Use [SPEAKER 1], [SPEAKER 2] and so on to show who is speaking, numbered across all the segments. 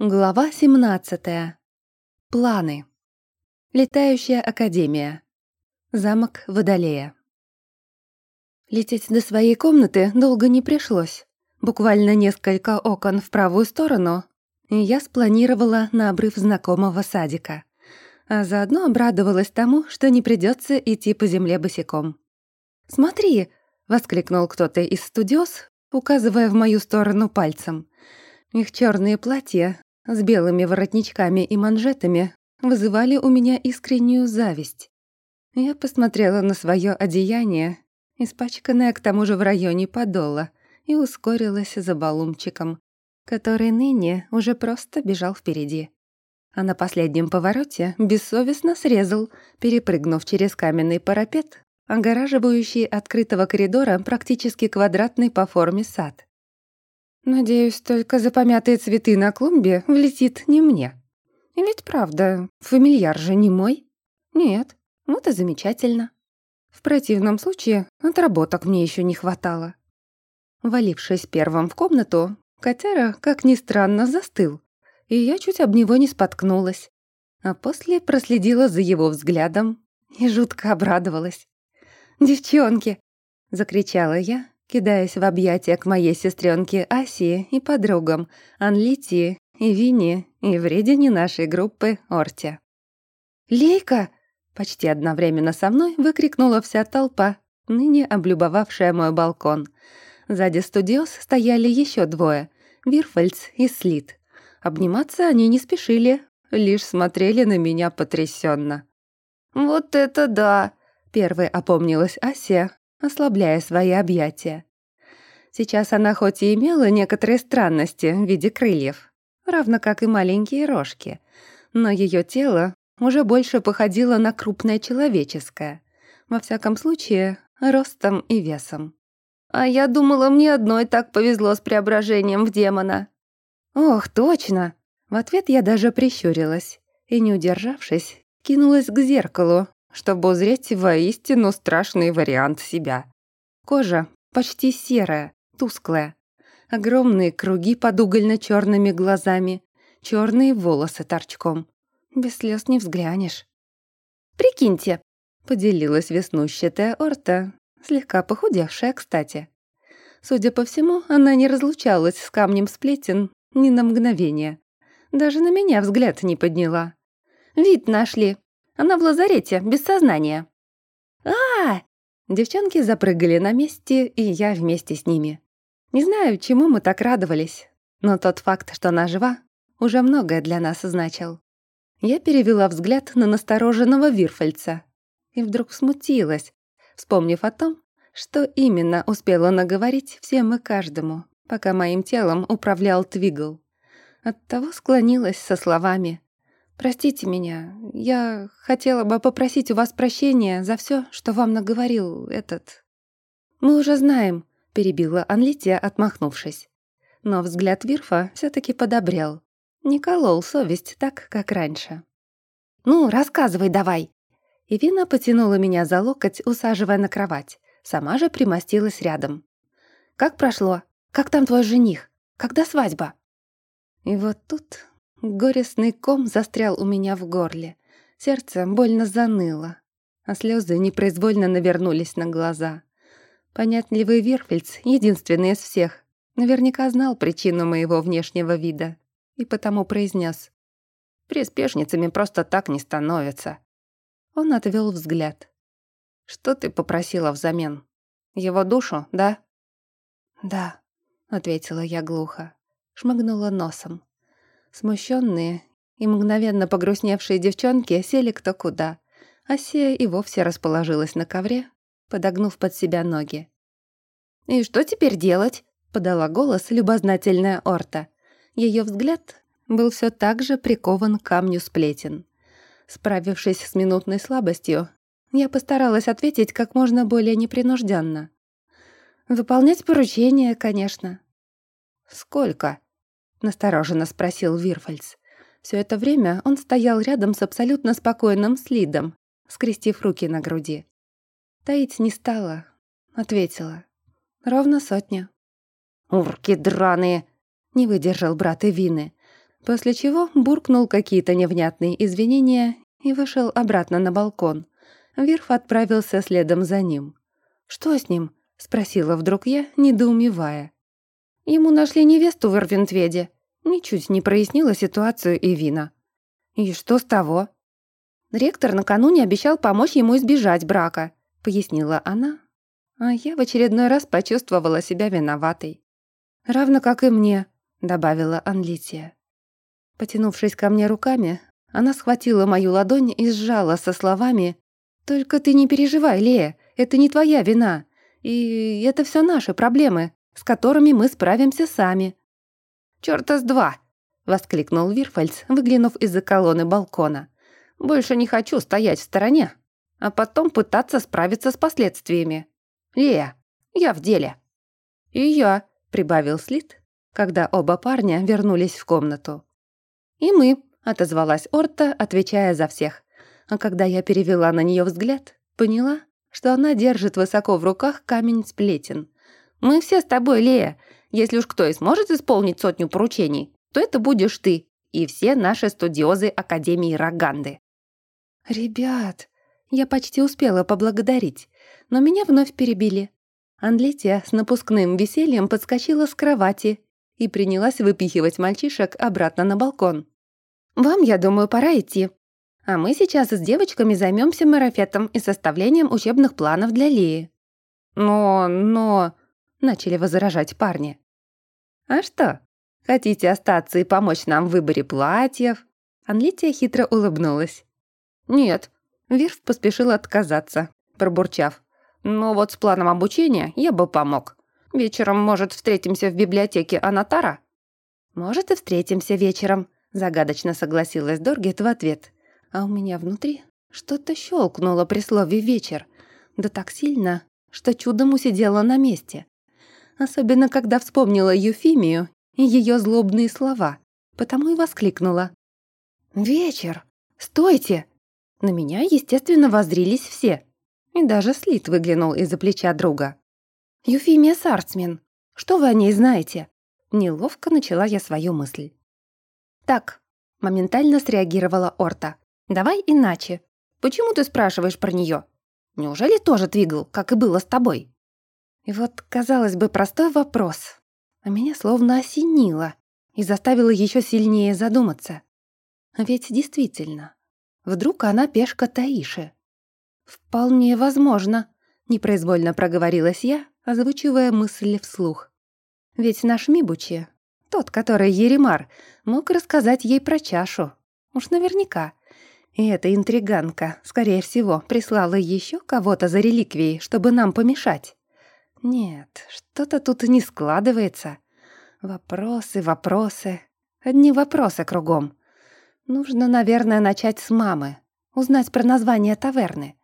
[SPEAKER 1] Глава 17. Планы. Летающая академия. Замок Водолея. Лететь до своей комнаты долго не пришлось. Буквально несколько окон в правую сторону, и я спланировала на обрыв знакомого садика. А заодно обрадовалась тому, что не придется идти по земле босиком. «Смотри!» — воскликнул кто-то из студиоз, указывая в мою сторону пальцем. Их черные платья с белыми воротничками и манжетами вызывали у меня искреннюю зависть. Я посмотрела на свое одеяние, испачканное к тому же в районе подола, и ускорилась за балумчиком, который ныне уже просто бежал впереди. А на последнем повороте бессовестно срезал, перепрыгнув через каменный парапет, огораживающий открытого коридора практически квадратный по форме сад. Надеюсь, только за помятые цветы на клумбе влетит не мне. Ведь правда, фамильяр же не мой. Нет, вот и замечательно. В противном случае отработок мне еще не хватало. Валившись первым в комнату, котяра, как ни странно, застыл, и я чуть об него не споткнулась. А после проследила за его взглядом и жутко обрадовалась. «Девчонки!» — закричала я, кидаясь в объятия к моей сестренке Асии и подругам Анлитии и Вине и вредине нашей группы Орте. «Лейка!» — почти одновременно со мной выкрикнула вся толпа, ныне облюбовавшая мой балкон. Сзади студиос стояли еще двое — Вирфальц и Слит. Обниматься они не спешили, лишь смотрели на меня потрясенно. «Вот это да!» — первой опомнилась Ася, ослабляя свои объятия. Сейчас она хоть и имела некоторые странности в виде крыльев, равно как и маленькие рожки, но ее тело уже больше походило на крупное человеческое, во всяком случае, ростом и весом. «А я думала, мне одной так повезло с преображением в демона». «Ох, точно!» В ответ я даже прищурилась и, не удержавшись, кинулась к зеркалу, чтобы узреть воистину страшный вариант себя. Кожа почти серая, тусклая. Огромные круги под угольно черными глазами, черные волосы торчком. Без слез не взглянешь. «Прикиньте», — поделилась веснущатая Орта, слегка похудевшая, кстати. Судя по всему, она не разлучалась с камнем сплетен ни на мгновение. Даже на меня взгляд не подняла. «Вид нашли. Она в лазарете, без сознания». А, Девчонки запрыгали на месте, и я вместе с ними. Не знаю, чему мы так радовались, но тот факт, что она жива, уже многое для нас значил. Я перевела взгляд на настороженного Вирфальца и вдруг смутилась, вспомнив о том, что именно успела наговорить всем и каждому, пока моим телом управлял Твигл. Оттого склонилась со словами «Простите меня, я хотела бы попросить у вас прощения за все, что вам наговорил этот...» «Мы уже знаем», — перебила Анлития, отмахнувшись. Но взгляд Вирфа все таки подобрел. Не колол совесть так, как раньше. «Ну, рассказывай давай!» Ивина потянула меня за локоть, усаживая на кровать. Сама же примостилась рядом. «Как прошло? Как там твой жених? Когда свадьба?» И вот тут Горестный ком застрял у меня в горле. Сердце больно заныло, а слезы непроизвольно навернулись на глаза. Понятливый Верфельдс, единственный из всех, наверняка знал причину моего внешнего вида и потому произнес: «Приспешницами просто так не становятся». Он отвел взгляд. «Что ты попросила взамен? Его душу, да?» «Да», — ответила я глухо, шмыгнула носом. Смущенные и мгновенно погрустневшие девчонки сели кто куда, а Сея и вовсе расположилась на ковре, подогнув под себя ноги. «И что теперь делать?» — подала голос любознательная Орта. Ее взгляд был все так же прикован к камню сплетен. Справившись с минутной слабостью, я постаралась ответить как можно более непринужденно. «Выполнять поручение, конечно». «Сколько?» — настороженно спросил Вирфальц. Все это время он стоял рядом с абсолютно спокойным Слидом, скрестив руки на груди. Таить не стала, ответила. Ровно сотня. «Урки драные!» — не выдержал брат Ивины. После чего буркнул какие-то невнятные извинения и вышел обратно на балкон. Вирф отправился следом за ним. «Что с ним?» — спросила вдруг я, недоумевая. Ему нашли невесту в Ирвинтведе. Ничуть не прояснила ситуацию и вина. И что с того? Ректор накануне обещал помочь ему избежать брака, пояснила она. А я в очередной раз почувствовала себя виноватой. Равно как и мне, добавила Анлития. Потянувшись ко мне руками, она схватила мою ладонь и сжала со словами «Только ты не переживай, Лея, это не твоя вина, и это все наши проблемы, с которыми мы справимся сами». «Чёрта с два!» — воскликнул Вирфальц, выглянув из-за колонны балкона. «Больше не хочу стоять в стороне, а потом пытаться справиться с последствиями. Лея, я в деле». «И я», — прибавил Слит, когда оба парня вернулись в комнату. «И мы», — отозвалась Орта, отвечая за всех. А когда я перевела на нее взгляд, поняла, что она держит высоко в руках камень сплетен. «Мы все с тобой, Лея. Если уж кто и сможет исполнить сотню поручений, то это будешь ты и все наши студиозы Академии Роганды». «Ребят, я почти успела поблагодарить, но меня вновь перебили». Анлетия с напускным весельем подскочила с кровати и принялась выпихивать мальчишек обратно на балкон. «Вам, я думаю, пора идти. А мы сейчас с девочками займемся марафетом и составлением учебных планов для Лии». «Но... но...» — начали возражать парни. «А что, хотите остаться и помочь нам в выборе платьев?» Анлития хитро улыбнулась. «Нет», — Вирф поспешил отказаться, пробурчав. «Но вот с планом обучения я бы помог. Вечером, может, встретимся в библиотеке Анатара?» «Может, и встретимся вечером», — загадочно согласилась Доргет в ответ. А у меня внутри что-то щелкнуло при слове «вечер». Да так сильно, что чудом усидела на месте. Особенно, когда вспомнила Юфимию и ее злобные слова, потому и воскликнула. «Вечер! Стойте!» На меня, естественно, воззрились все. И даже Слит выглянул из-за плеча друга. «Юфимия Сарцмен, что вы о ней знаете?» Неловко начала я свою мысль. «Так», — моментально среагировала Орта. «Давай иначе. Почему ты спрашиваешь про нее? Неужели тоже твигл, как и было с тобой?» И вот, казалось бы, простой вопрос, а меня словно осенило и заставило еще сильнее задуматься. Ведь действительно, вдруг она пешка Таиши? «Вполне возможно», — непроизвольно проговорилась я, озвучивая мысли вслух. «Ведь наш Мибучи, тот, который Еремар, мог рассказать ей про чашу. Уж наверняка. И эта интриганка, скорее всего, прислала еще кого-то за реликвией, чтобы нам помешать. Нет, что-то тут не складывается. Вопросы, вопросы. Одни вопросы кругом. Нужно, наверное, начать с мамы. Узнать про название таверны.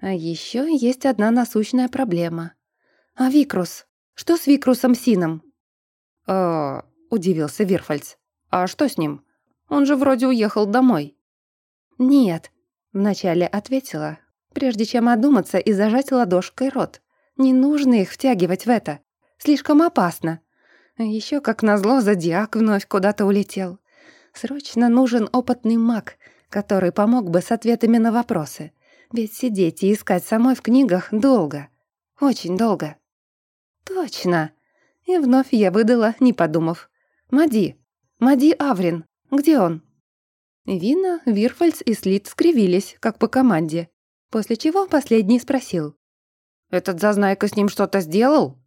[SPEAKER 1] А еще есть одна насущная проблема. А Викрус? Что с Викрусом Сином? «Э, — удивился Вирфальц. «А что с ним? Он же вроде уехал домой». «Нет», — вначале ответила, прежде чем одуматься и зажать ладошкой рот. Не нужно их втягивать в это. Слишком опасно. Еще, как назло, зодиак вновь куда-то улетел. Срочно нужен опытный маг, который помог бы с ответами на вопросы. Ведь сидеть и искать самой в книгах долго. Очень долго. Точно. И вновь я выдала, не подумав. Мади. Мади Аврин. Где он? Вина, Вирфальц и Слит скривились, как по команде. После чего последний спросил. Этот зазнайка с ним что-то сделал?»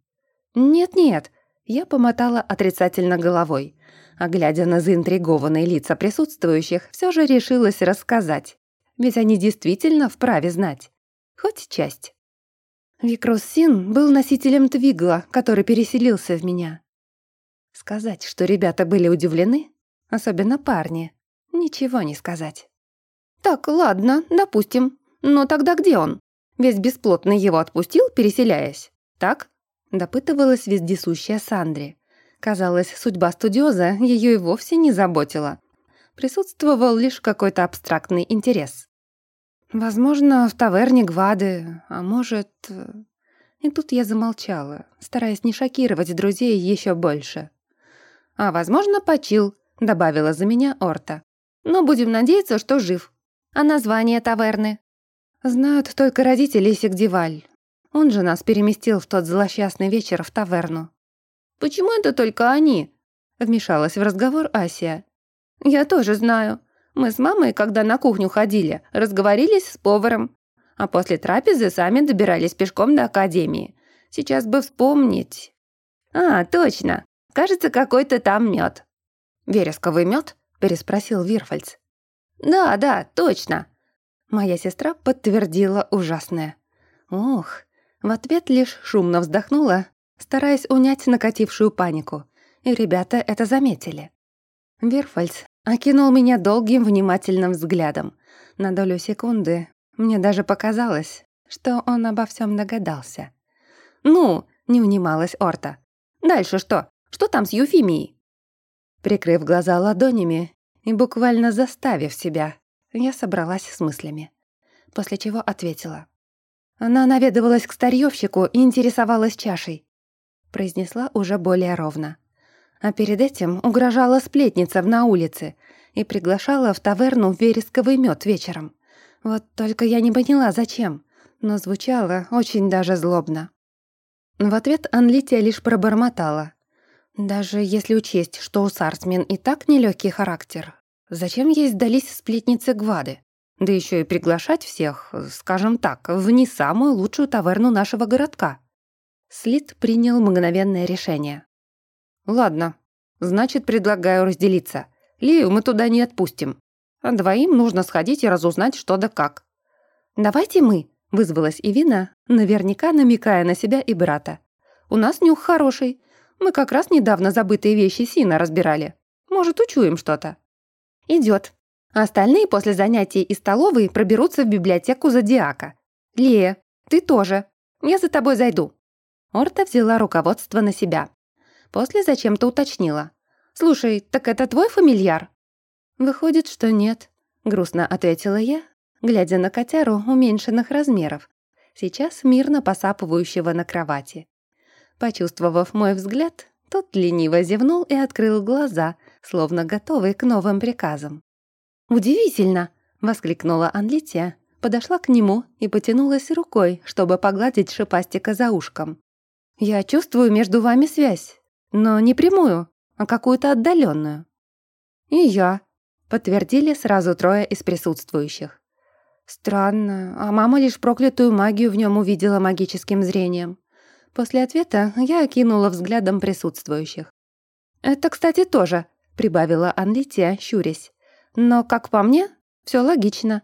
[SPEAKER 1] «Нет-нет», — я помотала отрицательно головой, а глядя на заинтригованные лица присутствующих, все же решилась рассказать. Ведь они действительно вправе знать. Хоть часть. Викрус Син был носителем Твигла, который переселился в меня. Сказать, что ребята были удивлены, особенно парни, ничего не сказать. «Так, ладно, допустим. Но тогда где он?» Весь бесплотный его отпустил, переселяясь. Так? Допытывалась вездесущая Сандри. Казалось, судьба студиоза ее и вовсе не заботила. Присутствовал лишь какой-то абстрактный интерес. Возможно, в таверне Гвады, а может... И тут я замолчала, стараясь не шокировать друзей еще больше. А возможно, почил, добавила за меня Орта. «Но будем надеяться, что жив. А название таверны?» «Знают только родители Сигдиваль. Он же нас переместил в тот злосчастный вечер в таверну». «Почему это только они?» Вмешалась в разговор Асия. «Я тоже знаю. Мы с мамой, когда на кухню ходили, разговорились с поваром. А после трапезы сами добирались пешком до академии. Сейчас бы вспомнить. А, точно. Кажется, какой-то там мед. «Вересковый мед?» – переспросил Вирфальц. «Да, да, точно». Моя сестра подтвердила ужасное. «Ох!» В ответ лишь шумно вздохнула, стараясь унять накатившую панику. И ребята это заметили. Вирфальц окинул меня долгим внимательным взглядом. На долю секунды мне даже показалось, что он обо всем догадался. «Ну!» — не унималась Орта. «Дальше что? Что там с Юфимией?» Прикрыв глаза ладонями и буквально заставив себя, я собралась с мыслями. После чего ответила. Она наведывалась к старьёвщику и интересовалась чашей. Произнесла уже более ровно. А перед этим угрожала сплетница на улице и приглашала в таверну вересковый мед вечером. Вот только я не поняла, зачем, но звучало очень даже злобно. В ответ Анлития лишь пробормотала. Даже если учесть, что у Сарсмен и так нелегкий характер, зачем ей сдались сплетницы Гвады? Да еще и приглашать всех, скажем так, в не самую лучшую таверну нашего городка. Слит принял мгновенное решение. «Ладно, значит, предлагаю разделиться. Лию мы туда не отпустим. А двоим нужно сходить и разузнать, что да как». «Давайте мы», — вызвалась Ивина, наверняка намекая на себя и брата. «У нас нюх хороший. Мы как раз недавно забытые вещи Сина разбирали. Может, учуем что-то». «Идёт. Остальные после занятий из столовой проберутся в библиотеку Зодиака. Лея, ты тоже. Я за тобой зайду». Орта взяла руководство на себя. После зачем-то уточнила. «Слушай, так это твой фамильяр?» «Выходит, что нет», — грустно ответила я, глядя на котяру уменьшенных размеров, сейчас мирно посапывающего на кровати. Почувствовав мой взгляд, тот лениво зевнул и открыл глаза, словно готовый к новым приказам. «Удивительно!» — воскликнула Анлития, подошла к нему и потянулась рукой, чтобы погладить шипастика за ушком. «Я чувствую между вами связь, но не прямую, а какую-то отдаленную. «И я», — подтвердили сразу трое из присутствующих. Странно, а мама лишь проклятую магию в нем увидела магическим зрением. После ответа я окинула взглядом присутствующих. «Это, кстати, тоже», — прибавила Анлития, щурясь. Но, как по мне, все логично.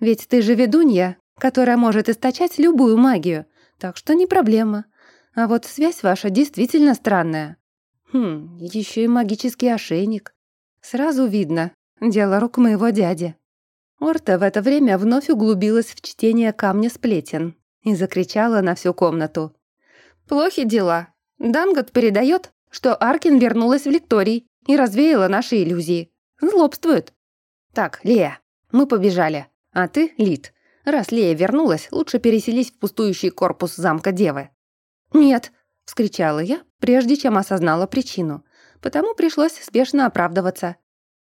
[SPEAKER 1] Ведь ты же ведунья, которая может источать любую магию, так что не проблема. А вот связь ваша действительно странная. Хм, еще и магический ошейник. Сразу видно, дело рук моего дяди. Орта в это время вновь углубилась в чтение камня сплетен и закричала на всю комнату. «Плохи дела. Дангот передает, что Аркин вернулась в лекторий и развеяла наши иллюзии. Злобствует. «Так, Лея, мы побежали. А ты, Лид, раз Лея вернулась, лучше переселись в пустующий корпус замка Девы». «Нет», — вскричала я, прежде чем осознала причину. Потому пришлось спешно оправдываться.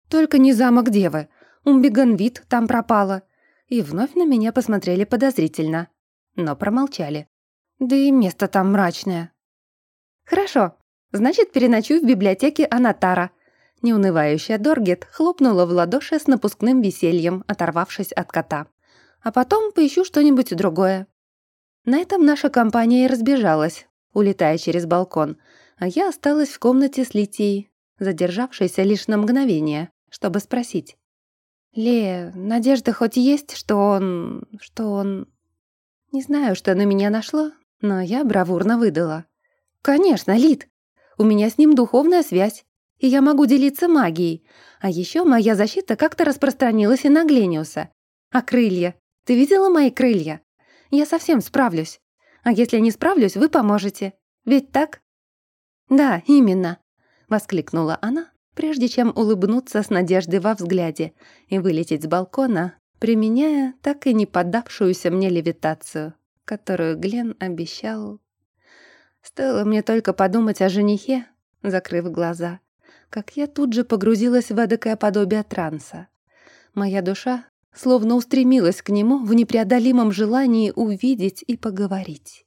[SPEAKER 1] «Только не замок Девы. Умбиганвит там пропала». И вновь на меня посмотрели подозрительно. Но промолчали. Да и место там мрачное. «Хорошо. Значит, переночуй в библиотеке Анатара», Неунывающая Доргет хлопнула в ладоши с напускным весельем, оторвавшись от кота. «А потом поищу что-нибудь другое». На этом наша компания и разбежалась, улетая через балкон, а я осталась в комнате с Литией, задержавшейся лишь на мгновение, чтобы спросить. «Ле, надежда хоть есть, что он... что он...» Не знаю, что на меня нашло, но я бравурно выдала. «Конечно, Лит. У меня с ним духовная связь и я могу делиться магией. А еще моя защита как-то распространилась и на Глениуса. А крылья? Ты видела мои крылья? Я совсем справлюсь. А если не справлюсь, вы поможете. Ведь так? Да, именно, воскликнула она, прежде чем улыбнуться с надеждой во взгляде и вылететь с балкона, применяя так и не поддавшуюся мне левитацию, которую Глен обещал. Стоило мне только подумать о женихе, закрыв глаза, как я тут же погрузилась в эдакое подобие транса. Моя душа словно устремилась к нему в непреодолимом желании увидеть и поговорить.